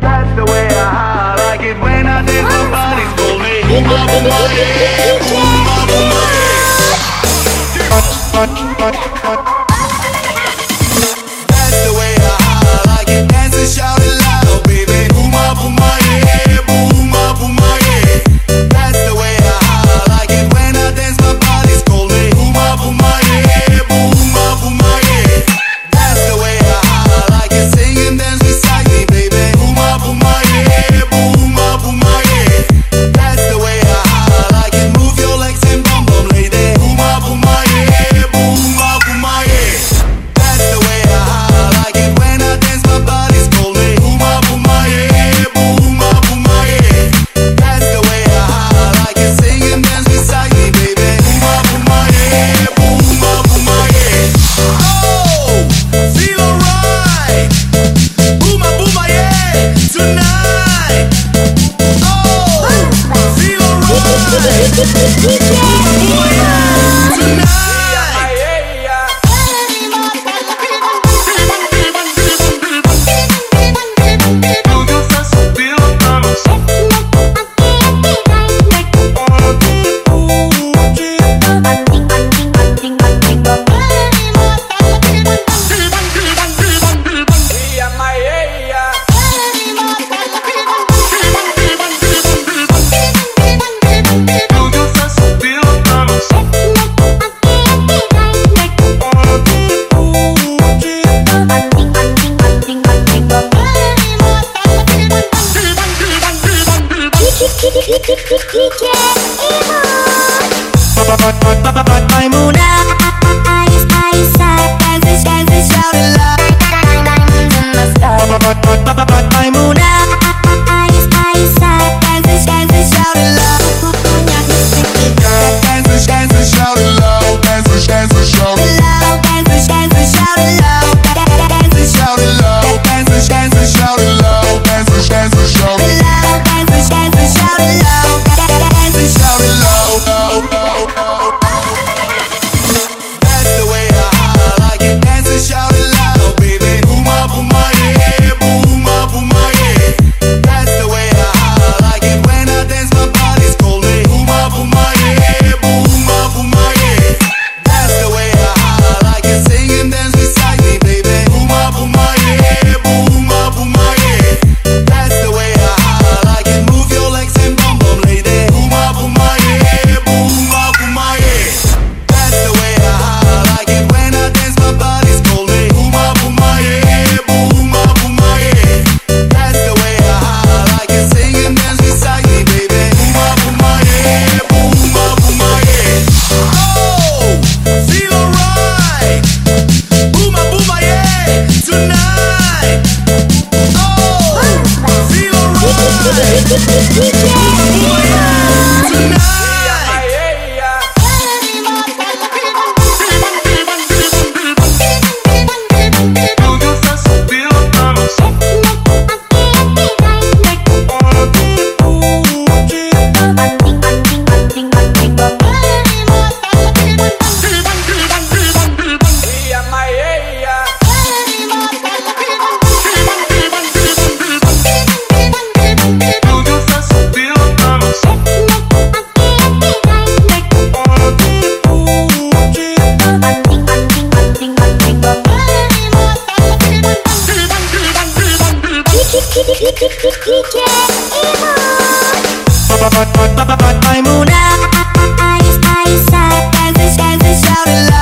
That's the way I like it when I dance. My body's call me boom, ba, boom, ah, yeah. Boom, ba, boom, ah, yeah. Woo! Shout it Tonight. Alright. Boom, ah, boom, ah, yeah. Tonight. I'm Dance and shout it loud.